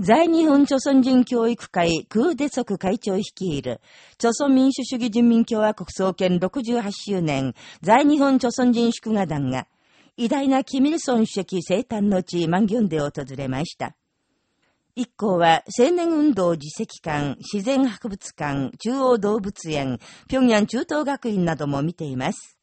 在日本朝鮮人教育会空デソク会長率いる、朝鮮民主主義人民共和国創建68周年在日本朝鮮人祝賀団が、偉大なキミルソン主席生誕の地マンギョンで訪れました。一行は青年運動自責館、自然博物館、中央動物園、平壌中等学院なども見ています。